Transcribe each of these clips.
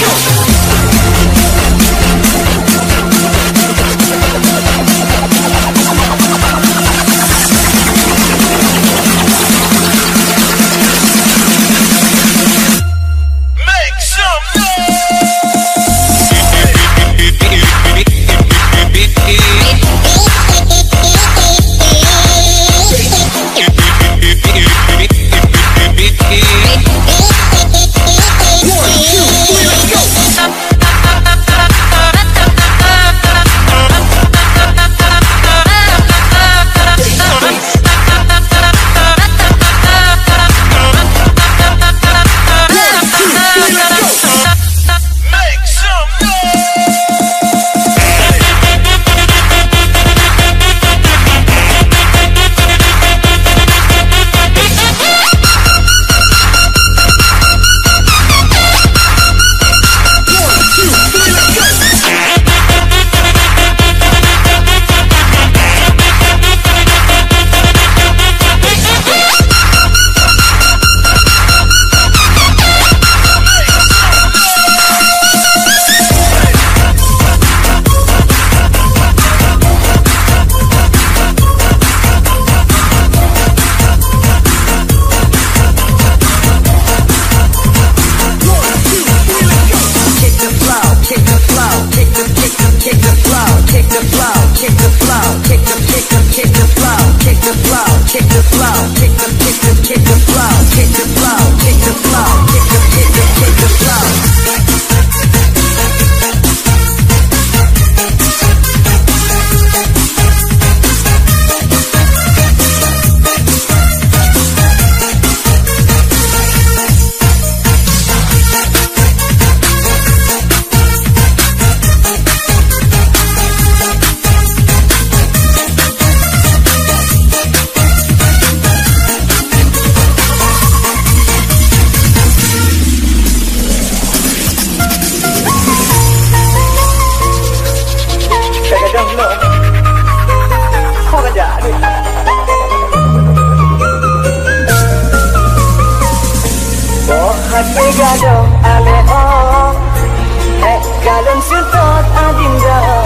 go kick the flow, kick the At may gagaw ame o At kalong sintot ang dindaw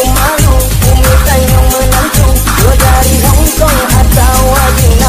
Ku malu, ku tanya menantu. Kau dari Hongkong atau Wajib